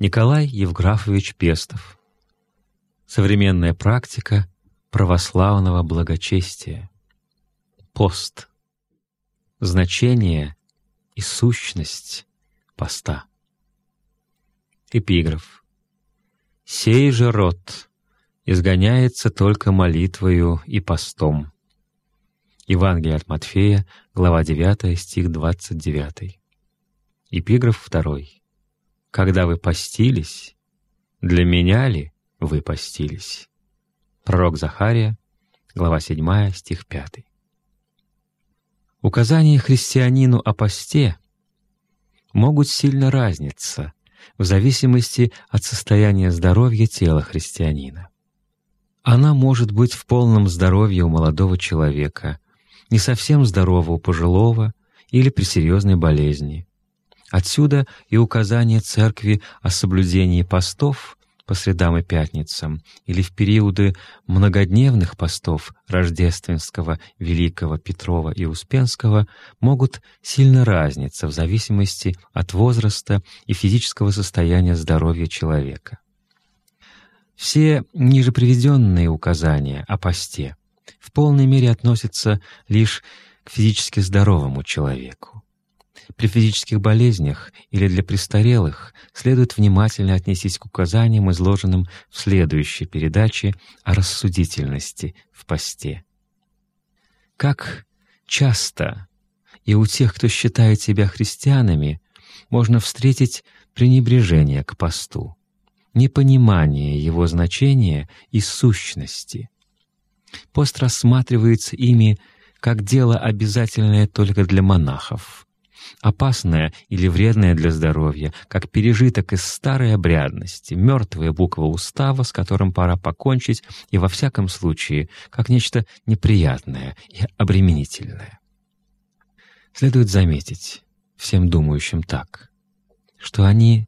Николай Евграфович Пестов. Современная практика православного благочестия. Пост. Значение и сущность поста. Эпиграф. «Сей же род изгоняется только молитвою и постом». Евангелие от Матфея, глава 9, стих 29. Эпиграф 2. «Когда вы постились, для меня ли вы постились?» Пророк Захария, глава 7, стих 5. Указания христианину о посте могут сильно разниться в зависимости от состояния здоровья тела христианина. Она может быть в полном здоровье у молодого человека, не совсем здорового у пожилого или при серьезной болезни. Отсюда и указание Церкви о соблюдении постов по средам и пятницам или в периоды многодневных постов Рождественского, Великого, Петрова и Успенского могут сильно разниться в зависимости от возраста и физического состояния здоровья человека. Все ниже приведенные указания о посте в полной мере относятся лишь к физически здоровому человеку. При физических болезнях или для престарелых следует внимательно отнестись к указаниям, изложенным в следующей передаче о рассудительности в посте. Как часто и у тех, кто считает себя христианами, можно встретить пренебрежение к посту, непонимание его значения и сущности. Пост рассматривается ими как дело обязательное только для монахов, опасное или вредное для здоровья, как пережиток из старой обрядности, мертвая буква устава, с которым пора покончить, и во всяком случае, как нечто неприятное и обременительное. Следует заметить, всем думающим так, что они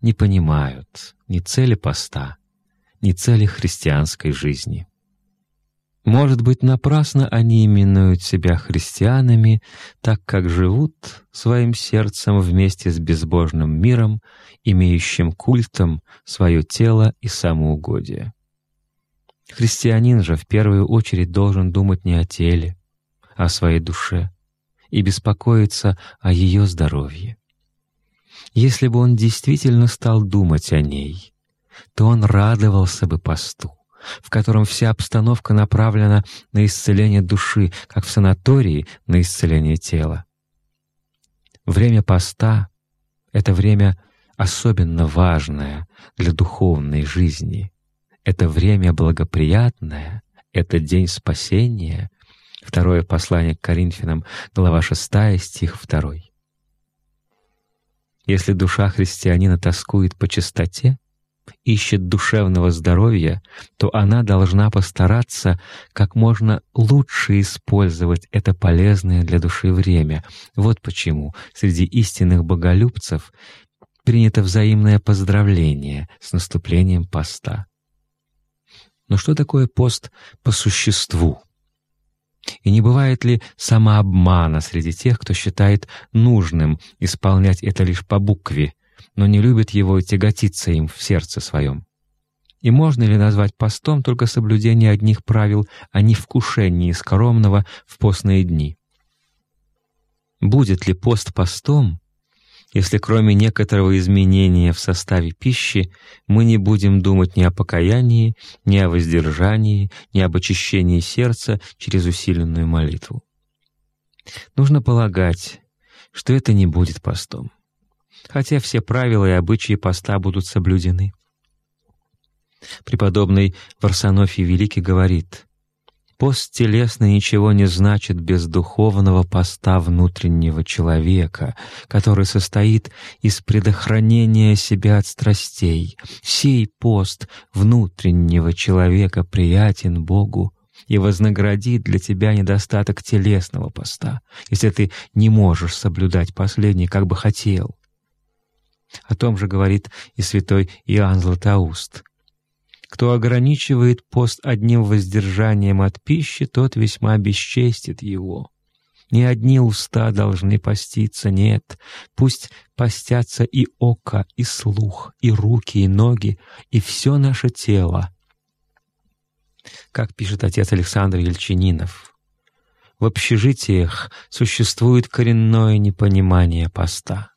не понимают ни цели поста, ни цели христианской жизни. Может быть, напрасно они именуют себя христианами, так как живут своим сердцем вместе с безбожным миром, имеющим культом свое тело и самоугодие. Христианин же в первую очередь должен думать не о теле, а о своей душе и беспокоиться о ее здоровье. Если бы он действительно стал думать о ней, то он радовался бы посту в котором вся обстановка направлена на исцеление души, как в санатории на исцеление тела. Время поста — это время особенно важное для духовной жизни. Это время благоприятное, это день спасения. Второе послание к Коринфянам, глава 6, стих 2. Если душа христианина тоскует по чистоте, ищет душевного здоровья, то она должна постараться как можно лучше использовать это полезное для души время. Вот почему среди истинных боголюбцев принято взаимное поздравление с наступлением поста. Но что такое пост по существу? И не бывает ли самообмана среди тех, кто считает нужным исполнять это лишь по букве, но не любит его и тяготится им в сердце своем. И можно ли назвать постом только соблюдение одних правил, а не вкушение скоромного в постные дни? Будет ли пост постом, если кроме некоторого изменения в составе пищи мы не будем думать ни о покаянии, ни о воздержании, ни об очищении сердца через усиленную молитву? Нужно полагать, что это не будет постом хотя все правила и обычаи поста будут соблюдены. Преподобный Варсонофий Великий говорит, «Пост телесный ничего не значит без духовного поста внутреннего человека, который состоит из предохранения себя от страстей. Сей пост внутреннего человека приятен Богу, и вознаградит для тебя недостаток телесного поста, если ты не можешь соблюдать последний, как бы хотел. О том же говорит и святой Иоанн Златоуст. «Кто ограничивает пост одним воздержанием от пищи, тот весьма бесчестит его. Не одни уста должны поститься, нет. Пусть постятся и око, и слух, и руки, и ноги, и все наше тело. Как пишет отец Александр Ельчининов, в общежитиях существует коренное непонимание поста.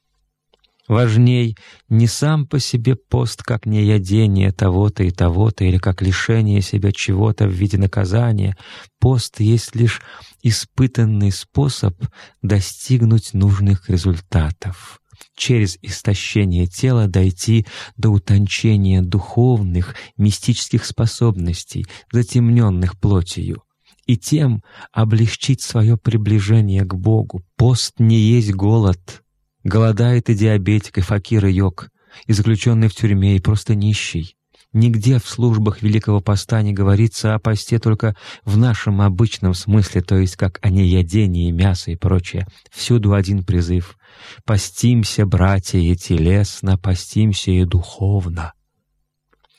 Важней не сам по себе пост, как неядение того-то и того-то, или как лишение себя чего-то в виде наказания. Пост есть лишь испытанный способ достигнуть нужных результатов через истощение тела дойти до утончения духовных, мистических способностей, затемненных плотью, и тем облегчить свое приближение к Богу. Пост не есть голод, Голодает и диабетик, и факир, и йог, и заключенный в тюрьме, и просто нищий. Нигде в службах Великого Поста не говорится о посте только в нашем обычном смысле, то есть как о неядении мяса и прочее. Всюду один призыв — «Постимся, братья, и телесно, постимся и духовно».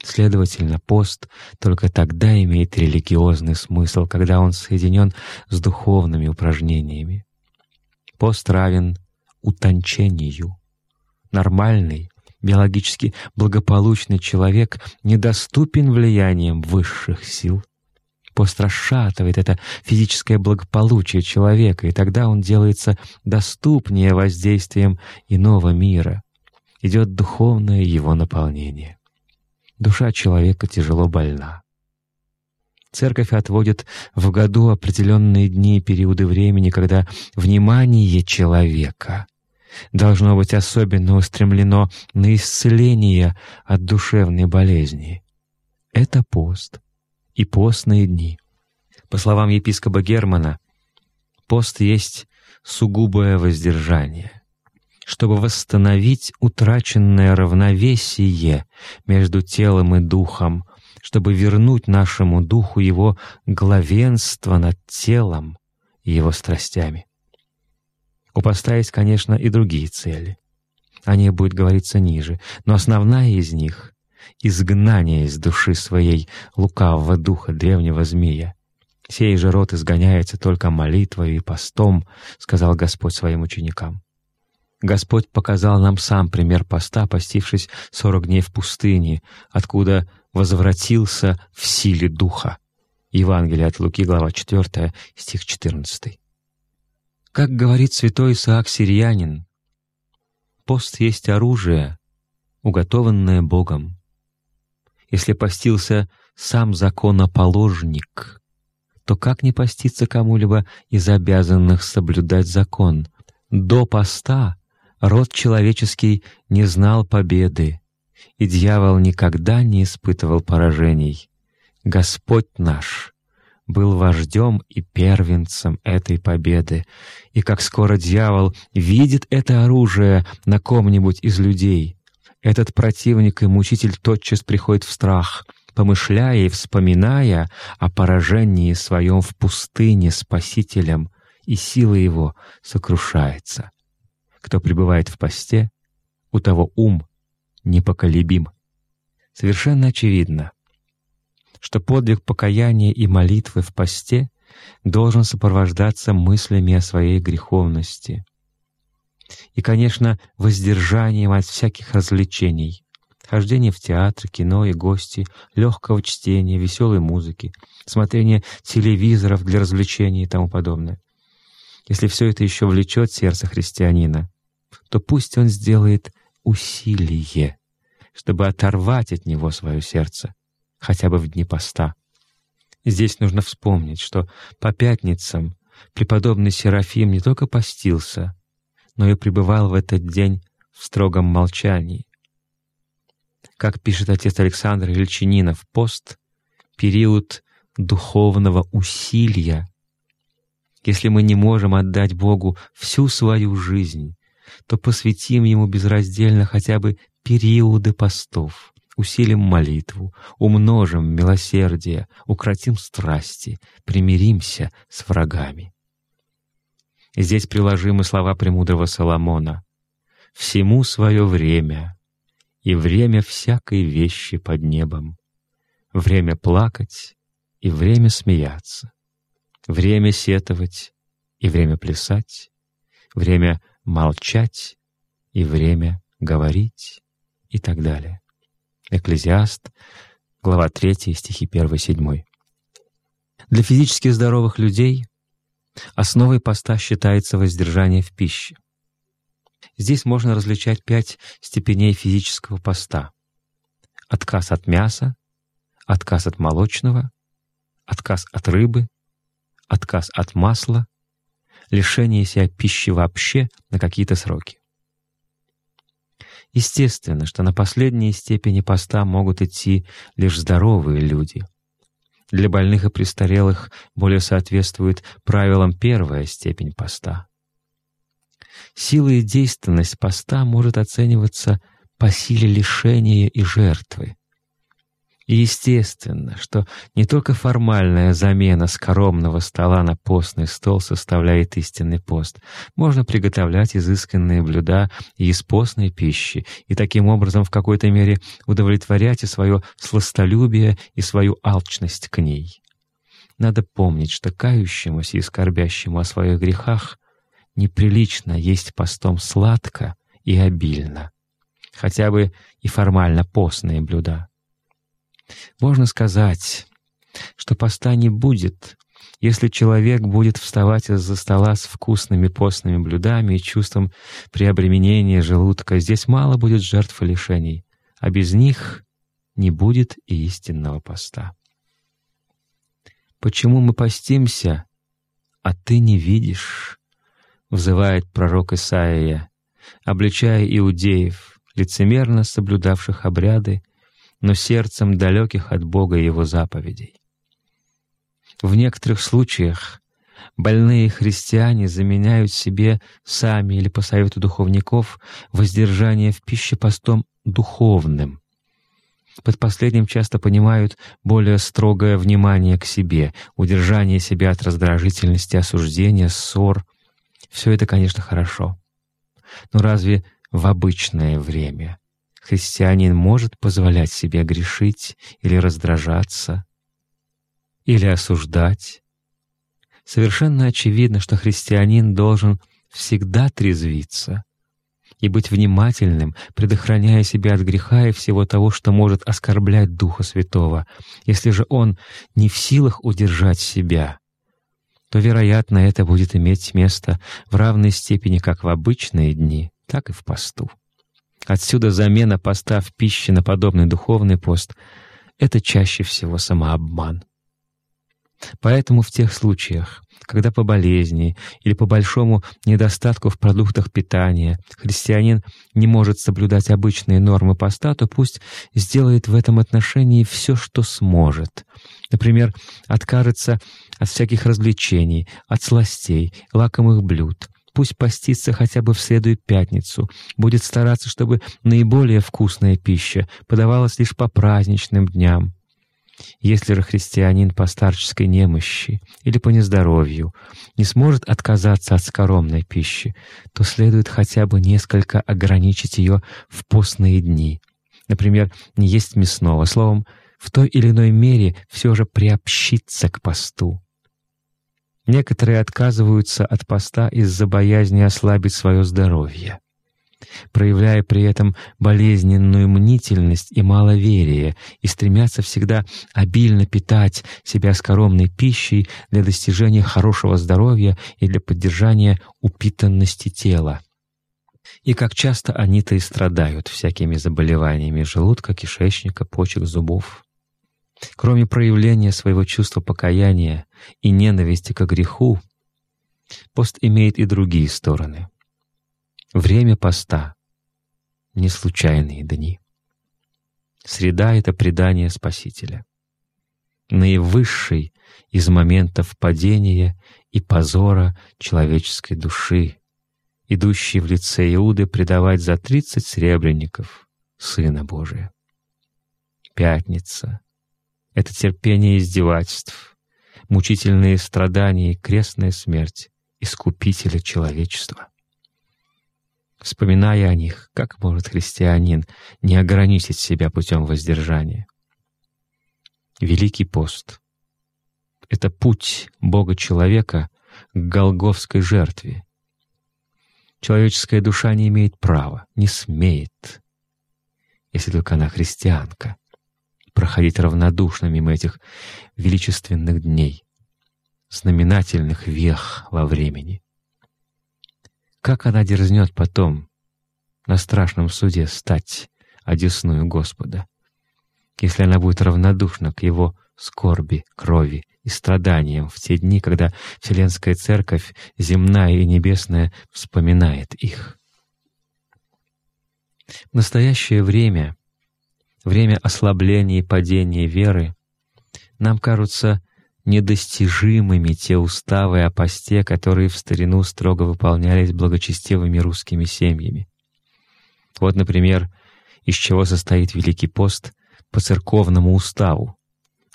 Следовательно, пост только тогда имеет религиозный смысл, когда он соединен с духовными упражнениями. Пост равен утончению. Нормальный, биологически благополучный человек недоступен влиянием высших сил. Пост расшатывает это физическое благополучие человека, и тогда он делается доступнее воздействием иного мира. Идет духовное его наполнение. Душа человека тяжело больна. Церковь отводит в году определенные дни и периоды времени, когда внимание человека должно быть особенно устремлено на исцеление от душевной болезни. Это пост и постные дни. По словам епископа Германа, пост есть сугубое воздержание, чтобы восстановить утраченное равновесие между телом и духом, чтобы вернуть нашему духу его главенство над телом и его страстями. У поста есть, конечно, и другие цели. О них будет говориться ниже, но основная из них — изгнание из души своей лукавого духа древнего змея. «Сей же род изгоняется только молитвой и постом», — сказал Господь своим ученикам. Господь показал нам сам пример поста, постившись сорок дней в пустыне, откуда возвратился в силе Духа. Евангелие от Луки, глава 4, стих 14. Как говорит святой Исаак Сирианин, пост есть оружие, уготованное Богом. Если постился сам законоположник, то как не поститься кому-либо из обязанных соблюдать закон? До поста род человеческий не знал победы, и дьявол никогда не испытывал поражений. Господь наш был вождем и первенцем этой победы, и как скоро дьявол видит это оружие на ком-нибудь из людей, этот противник и мучитель тотчас приходит в страх, помышляя и вспоминая о поражении своем в пустыне Спасителем, и сила его сокрушается. Кто пребывает в посте, у того ум непоколебим. Совершенно очевидно, что подвиг покаяния и молитвы в посте должен сопровождаться мыслями о своей греховности. И, конечно, воздержанием от всяких развлечений, хождение в театр, кино и гости, легкого чтения, веселой музыки, смотрение телевизоров для развлечений и тому подобное. Если все это еще влечет сердце христианина, то пусть он сделает усилие, чтобы оторвать от него свое сердце хотя бы в дни поста. Здесь нужно вспомнить, что по пятницам преподобный Серафим не только постился, но и пребывал в этот день в строгом молчании. Как пишет отец Александр Ильчининов, пост — период духовного усилия. Если мы не можем отдать Богу всю свою жизнь, то посвятим Ему безраздельно хотя бы периоды постов — усилим молитву, умножим милосердие, укротим страсти, примиримся с врагами. Здесь приложимы слова премудрого Соломона «Всему свое время, и время всякой вещи под небом, время плакать и время смеяться, время сетовать и время плясать, время молчать и время говорить и так далее. Экклезиаст, глава 3, стихи 1-7. Для физически здоровых людей основой поста считается воздержание в пище. Здесь можно различать пять степеней физического поста. Отказ от мяса, отказ от молочного, отказ от рыбы, отказ от масла, лишение себя пищи вообще на какие-то сроки. Естественно, что на последние степени поста могут идти лишь здоровые люди. Для больных и престарелых более соответствует правилам первая степень поста. Сила и действенность поста может оцениваться по силе лишения и жертвы. И естественно, что не только формальная замена скоромного стола на постный стол составляет истинный пост. Можно приготовлять изысканные блюда и из постной пищи, и таким образом в какой-то мере удовлетворять и свое сластолюбие, и свою алчность к ней. Надо помнить, что кающемуся и скорбящему о своих грехах неприлично есть постом сладко и обильно, хотя бы и формально постные блюда. Можно сказать, что поста не будет, если человек будет вставать из-за стола с вкусными постными блюдами и чувством преобременения желудка. Здесь мало будет жертв и лишений, а без них не будет и истинного поста. «Почему мы постимся, а ты не видишь?» — взывает пророк Исаия, обличая иудеев, лицемерно соблюдавших обряды, но сердцем далеких от Бога Его заповедей. В некоторых случаях больные христиане заменяют себе сами или по совету духовников воздержание в пище постом духовным. Под последним часто понимают более строгое внимание к себе, удержание себя от раздражительности, осуждения, ссор. Все это, конечно, хорошо. Но разве в обычное время христианин может позволять себе грешить или раздражаться, или осуждать. Совершенно очевидно, что христианин должен всегда трезвиться и быть внимательным, предохраняя себя от греха и всего того, что может оскорблять Духа Святого. Если же он не в силах удержать себя, то, вероятно, это будет иметь место в равной степени как в обычные дни, так и в посту. Отсюда замена поста в пище на подобный духовный пост — это чаще всего самообман. Поэтому в тех случаях, когда по болезни или по большому недостатку в продуктах питания христианин не может соблюдать обычные нормы поста, то пусть сделает в этом отношении все, что сможет. Например, откажется от всяких развлечений, от сластей, лакомых блюд, Пусть постится хотя бы в и пятницу, будет стараться, чтобы наиболее вкусная пища подавалась лишь по праздничным дням. Если же христианин по старческой немощи или по нездоровью не сможет отказаться от скоромной пищи, то следует хотя бы несколько ограничить ее в постные дни. Например, не есть мясного, словом, в той или иной мере все же приобщиться к посту. Некоторые отказываются от поста из-за боязни ослабить свое здоровье, проявляя при этом болезненную мнительность и маловерие, и стремятся всегда обильно питать себя скоромной пищей для достижения хорошего здоровья и для поддержания упитанности тела. И как часто они-то и страдают всякими заболеваниями желудка, кишечника, почек, зубов. Кроме проявления своего чувства покаяния и ненависти к греху, пост имеет и другие стороны. Время поста — не случайные дни. Среда — это предание Спасителя. Наивысший из моментов падения и позора человеческой души, идущий в лице Иуды предавать за тридцать сребреников Сына Божия. Пятница, это терпение издевательств, мучительные страдания и крестная смерть Искупителя человечества. Вспоминая о них, как может христианин не ограничить себя путем воздержания? Великий пост — это путь Бога-человека к голговской жертве. Человеческая душа не имеет права, не смеет, если только она христианка, проходить равнодушно мимо этих величественных дней, знаменательных вех во времени. Как она дерзнет потом на страшном суде стать одесную Господа, если она будет равнодушна к Его скорби, крови и страданиям в те дни, когда Вселенская Церковь, земная и небесная, вспоминает их. В настоящее время, время ослабления и падения веры, нам кажутся недостижимыми те уставы о посте, которые в старину строго выполнялись благочестивыми русскими семьями. Вот, например, из чего состоит Великий пост по церковному уставу,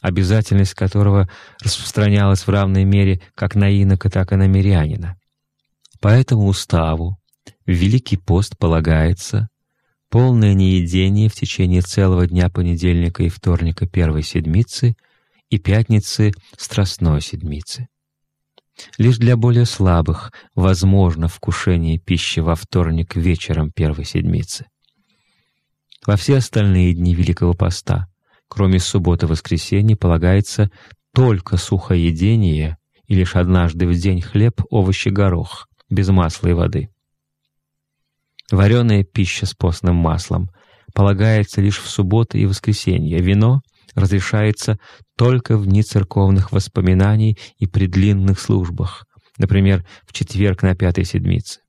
обязательность которого распространялась в равной мере как на инока, так и на мирянина. По этому уставу в Великий пост полагается полное неедение в течение целого дня понедельника и вторника первой седмицы и пятницы Страстной седмицы. Лишь для более слабых возможно вкушение пищи во вторник вечером первой седмицы. Во все остальные дни Великого Поста, кроме субботы и воскресенья, полагается только сухоедение и лишь однажды в день хлеб, овощи, горох, без масла и воды. Вареная пища с постным маслом полагается лишь в субботы и воскресенье, вино разрешается только в дни церковных воспоминаний и при длинных службах, например, в четверг на Пятой Седмице.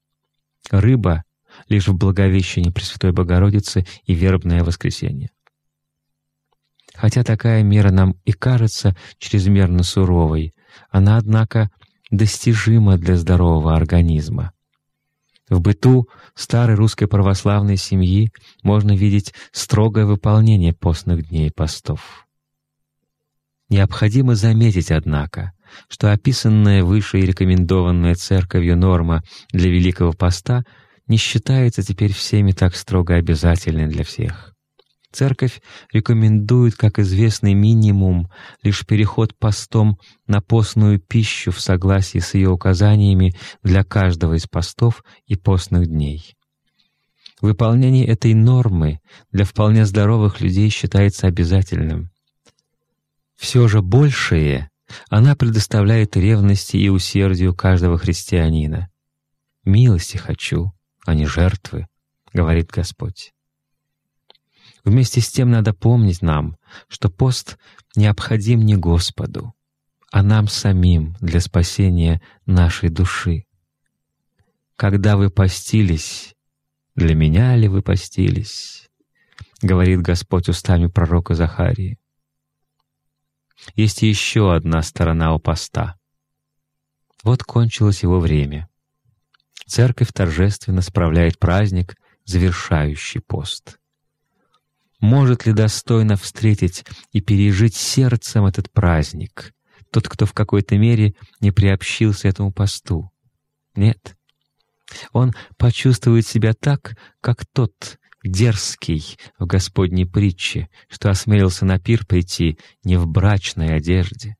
Рыба — лишь в Благовещении Пресвятой Богородицы и вербное воскресенье. Хотя такая мера нам и кажется чрезмерно суровой, она, однако, достижима для здорового организма. В быту старой русской православной семьи можно видеть строгое выполнение постных дней постов. Необходимо заметить, однако, что описанная выше и рекомендованная Церковью норма для Великого Поста не считается теперь всеми так строго обязательной для всех. Церковь рекомендует как известный минимум лишь переход постом на постную пищу в согласии с ее указаниями для каждого из постов и постных дней. Выполнение этой нормы для вполне здоровых людей считается обязательным. Все же большее она предоставляет ревности и усердию каждого христианина. «Милости хочу, а не жертвы», — говорит Господь. Вместе с тем надо помнить нам, что пост необходим не Господу, а нам самим для спасения нашей души. Когда вы постились, для меня ли вы постились? Говорит Господь устами пророка Захарии. Есть еще одна сторона у поста. Вот кончилось его время. Церковь торжественно справляет праздник, завершающий пост может ли достойно встретить и пережить сердцем этот праздник тот, кто в какой-то мере не приобщился этому посту? Нет. Он почувствует себя так, как тот дерзкий в Господней притче, что осмелился на пир прийти не в брачной одежде,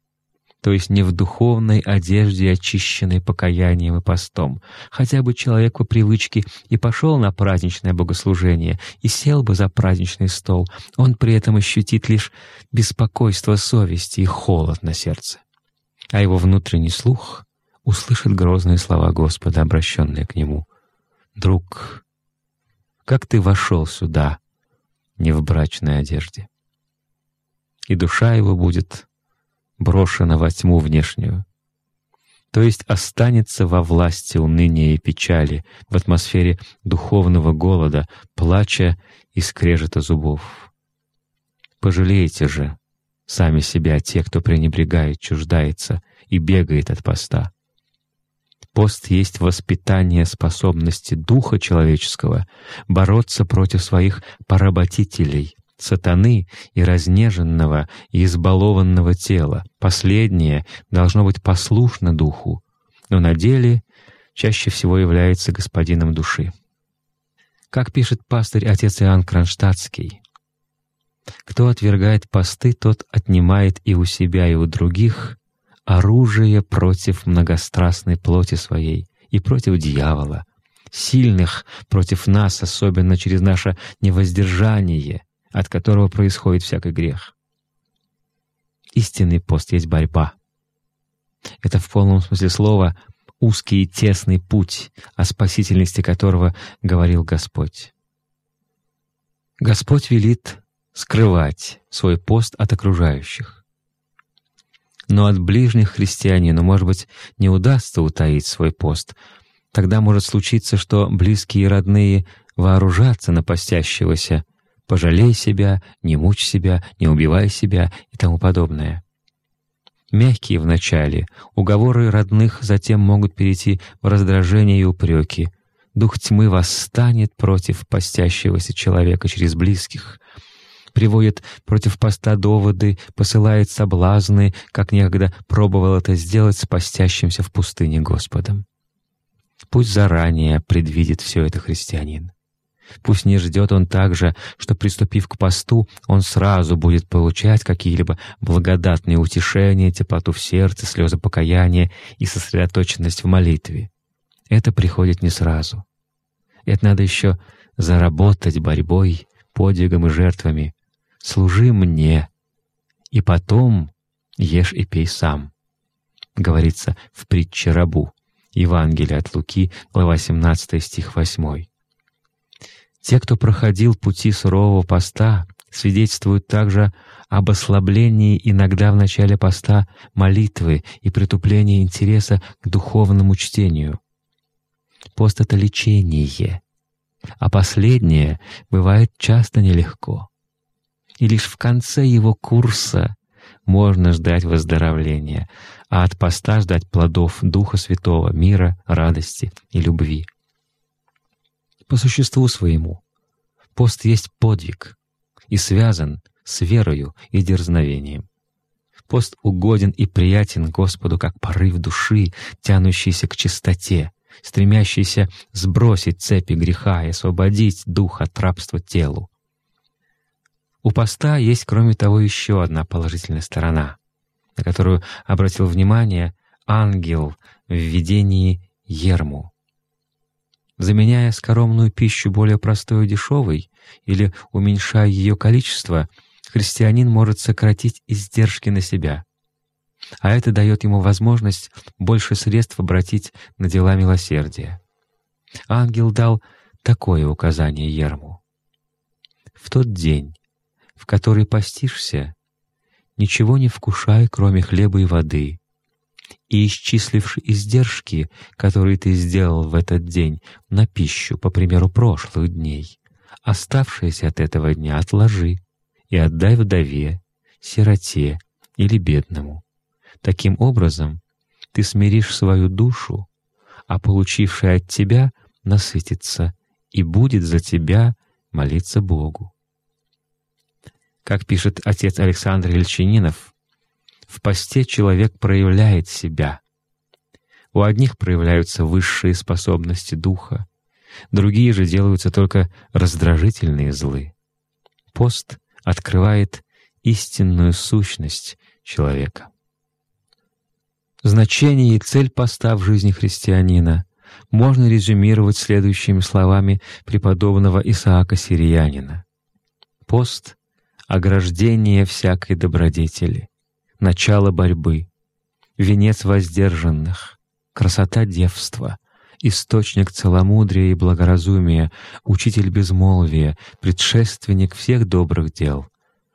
то есть не в духовной одежде, очищенной покаянием и постом. Хотя бы человек по привычке и пошел на праздничное богослужение и сел бы за праздничный стол, он при этом ощутит лишь беспокойство совести и холод на сердце. А его внутренний слух услышит грозные слова Господа, обращенные к нему. «Друг, как ты вошел сюда, не в брачной одежде?» И душа его будет брошена во тьму внешнюю, то есть останется во власти уныния и печали, в атмосфере духовного голода, плача и скрежета зубов. Пожалейте же сами себя те, кто пренебрегает, чуждается и бегает от поста. Пост есть воспитание способности духа человеческого бороться против своих поработителей, сатаны и разнеженного и избалованного тела. Последнее должно быть послушно духу, но на деле чаще всего является господином души. Как пишет пастырь отец Иоанн Кронштадтский, «Кто отвергает посты, тот отнимает и у себя, и у других оружие против многострастной плоти своей и против дьявола, сильных против нас, особенно через наше невоздержание, от которого происходит всякий грех. Истинный пост есть борьба. Это в полном смысле слова узкий и тесный путь, о спасительности которого говорил Господь. Господь велит скрывать свой пост от окружающих. Но от ближних христианину, может быть, не удастся утаить свой пост. Тогда может случиться, что близкие и родные вооружатся на постящегося «пожалей себя», «не мучь себя», «не убивай себя» и тому подобное. Мягкие вначале, уговоры родных затем могут перейти в раздражение и упреки. Дух тьмы восстанет против постящегося человека через близких, приводит против поста доводы, посылает соблазны, как некогда пробовал это сделать с постящимся в пустыне Господом. Пусть заранее предвидит все это христианин. Пусть не ждет он также, что, приступив к посту, он сразу будет получать какие-либо благодатные утешения, теплоту в сердце, слезы покаяния и сосредоточенность в молитве. Это приходит не сразу. Это надо еще заработать борьбой, подвигом и жертвами. «Служи мне, и потом ешь и пей сам», говорится в притче рабу. Евангелие от Луки, глава 17, стих 8. Те, кто проходил пути сурового поста, свидетельствуют также об ослаблении иногда в начале поста молитвы и притуплении интереса к духовному чтению. Пост — это лечение, а последнее бывает часто нелегко. И лишь в конце его курса можно ждать выздоровления, а от поста ждать плодов Духа Святого, мира, радости и любви по существу своему. Пост есть подвиг и связан с верою и дерзновением. Пост угоден и приятен Господу, как порыв души, тянущийся к чистоте, стремящийся сбросить цепи греха и освободить дух от рабства телу. У поста есть, кроме того, еще одна положительная сторона, на которую обратил внимание ангел в видении Ерму заменяя скоромную пищу более простой и дешевой или уменьшая ее количество, христианин может сократить издержки на себя. А это дает ему возможность больше средств обратить на дела милосердия. Ангел дал такое указание Ерму. «В тот день, в который постишься, ничего не вкушай, кроме хлеба и воды, и исчисливши издержки, которые ты сделал в этот день, на пищу, по примеру прошлых дней, оставшиеся от этого дня отложи и отдай вдове, сироте или бедному. Таким образом, ты смиришь свою душу, а получивший от тебя насытится и будет за тебя молиться Богу. Как пишет отец Александр Ильчининов, в посте человек проявляет себя. У одних проявляются высшие способности духа, другие же делаются только раздражительные злы. Пост открывает истинную сущность человека. Значение и цель поста в жизни христианина можно резюмировать следующими словами преподобного Исаака Сириянина. Пост — ограждение всякой добродетели, начало борьбы, венец воздержанных, красота девства, источник целомудрия и благоразумия, учитель безмолвия, предшественник всех добрых дел.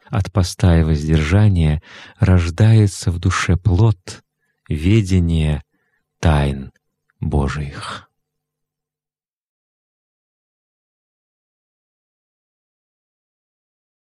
От поста и воздержания рождается в душе плод, ведение тайн Божиих.